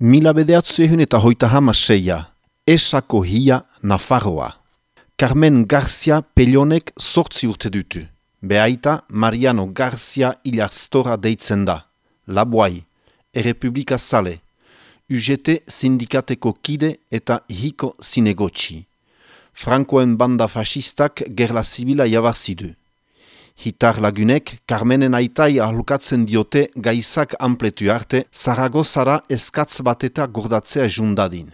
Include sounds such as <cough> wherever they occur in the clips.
Mila bedeatzu ehun eta hoita hamaseia, esako hia Nafarroa. Carmen Garcia Pellonek sortzi urte dutu. Beaita Mariano Garcia Ilarstora deitzen da. Laboai, Errepublika Sale, UGT sindikateko kide eta hiko zinegotxi. Frankoen banda fasistak gerla zibila jabarzidu. Hitar lagunek, Carmenen aitai ahlukatzen diote gaizak ampletu arte, Zaragozara eskatz bat eta gordatzea jundadin.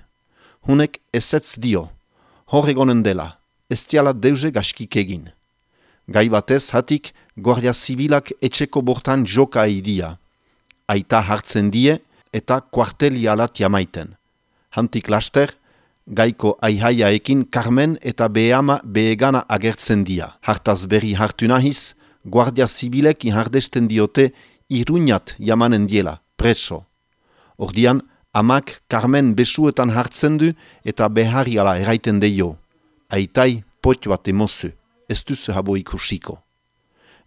Hunek ezetz dio, hor egonen dela, ez diala deuze gaskik egin. Gai batez hatik, Guardia Zibilak etxeko bortan joka idia. Aita hartzen die eta kuarteli alat jamaiten. Hantik laster, gaiko aihaiaekin Carmen eta Beama Beegana agertzen dia. Hartaz berri hartu nahiz, Guardia Zibilek inhardesten diote iruñat jamanen diela, preso. Ordian, amak Carmen besuetan hartzen du eta behariala eraiten deio. Aitai pot bat emozu, ez duzu habo ikusiko.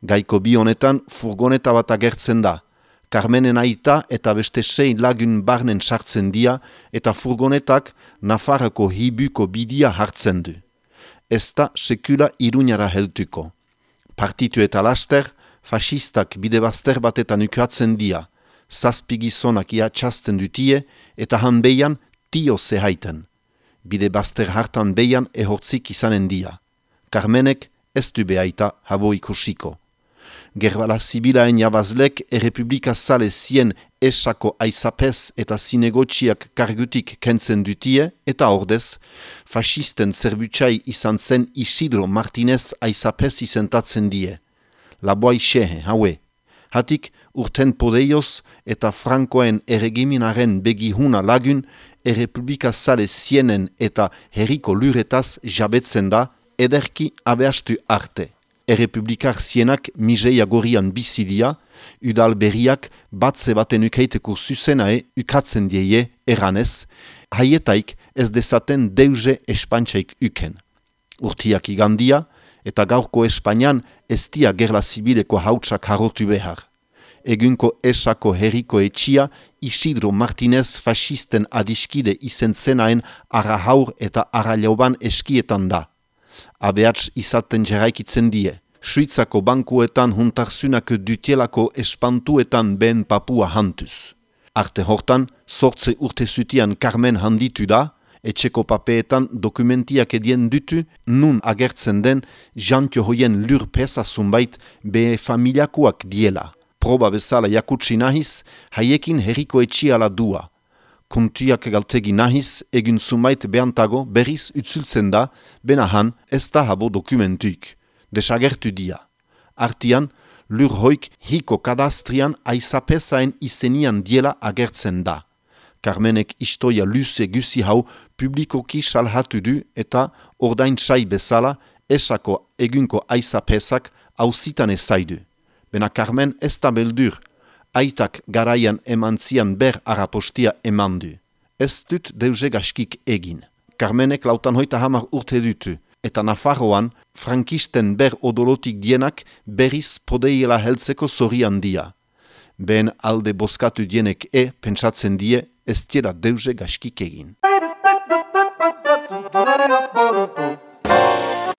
Gaiko bi honetan furgoneta bat agertzen da, Carmenen aita eta beste sei lagun barnen sartzen dia eta furgonetak Nafarroko hibuko bidia hartzen du. Ez da sekula iruñara heltuko. Partitu eta laster, fasistak bide bazter batetan ukratzen dia, zazpigizonak ia txasten dutie eta han beian tio zehaiten. Bide bazter hartan beian ehortzik izanen dia. Carmenek ez du behaita habo ikusiko gerbala zibilaen jabazlek errepublika zale zien esako aizapez eta zinegotxiak kargutik kentzen dutie, eta ordez, fasisten zerbutsai izan zen Isidro Martinez aizapez izentatzen die. Laboai xehe, haue. Hatik, urten podeioz eta frankoen erregiminaren begihuna lagun, errepublika zale zienen eta herriko luretaz jabetzen da, ederki abeastu arte errepublikar zienak miseia gorian bizidia, udal berriak batze baten ukeiteko zuzenae ukatzen dieie eranez, haietaik ez dezaten deuze espantxaik uken. Urtiak igandia, eta gaurko Espainian ez dia gerla zibileko hautsak harotu behar. Egunko esako herriko etxia Isidro Martinez fasisten adiskide izen zenaen ara haur eta ara lauban eskietan da abeatz izaten jarraikitzen die. Suitzako bankuetan huntarzunak dutielako espantuetan ben papua hantuz. Arte hortan, sortze urte zutian Carmen handitu da, etxeko papeetan dokumentiak edien dutu, nun agertzen den jantio hoien lur pesa zumbait be familiakoak diela. Proba bezala jakutsi nahiz, haiekin herriko etxiala dua kontiak galtegi nahiz, egin sumait behantago berriz utzultzen da, benahan ez da habo dokumentuik. Desagertu dia. Artian, lur hoik hiko kadastrian aizapezaen izenian diela agertzen da. Carmenek istoia luze gusi hau publikoki salhatu du eta ordain sai bezala esako egunko aizapezak hauzitan ezaidu. Bena Carmen ez da beldur, aitak garaian eman zian ber arapostia eman du. Ez dut deuze gaskik egin. Carmenek lautan hoita hamar urte dutu, eta Nafarroan frankisten ber odolotik dienak berriz podeiela heltzeko zorian dia. Ben alde boskatu dienek e pentsatzen die ez dira deuze gaskik egin. <laughs>